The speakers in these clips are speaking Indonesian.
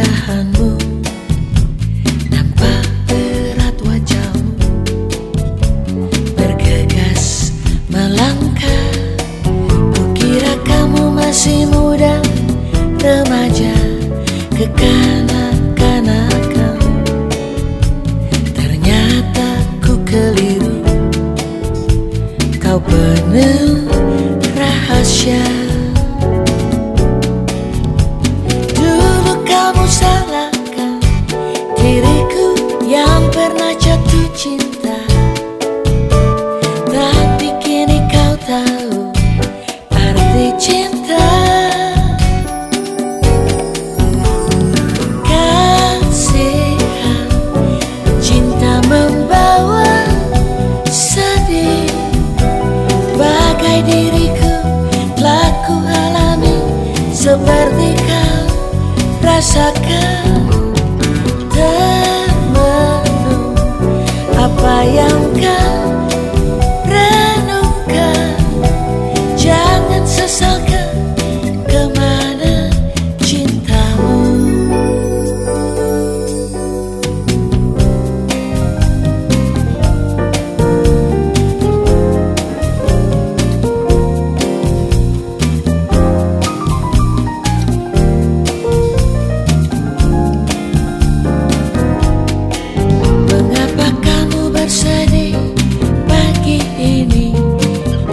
kegundahanmu Nampak berat wajahmu. Bergegas melangkah. Kukira kamu masih muda Remaja kekanak-kanakan Ternyata ku keliru. Kau penuh rahasia kamu salahkan Diriku yang pernah jatuh cinta rasakan Termenung apa yang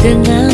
dengan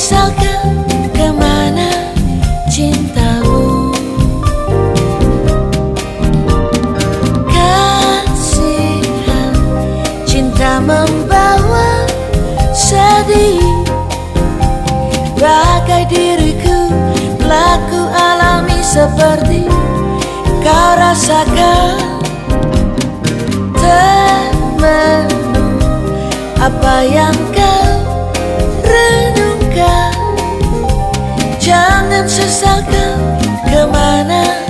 Sesalkan ke mana cintamu? Kasihan cinta membawa sedih. Bagai diriku telah ku alami seperti kau rasakan. Termenung apa yang kau renungkan Jangan sesalkan ke mana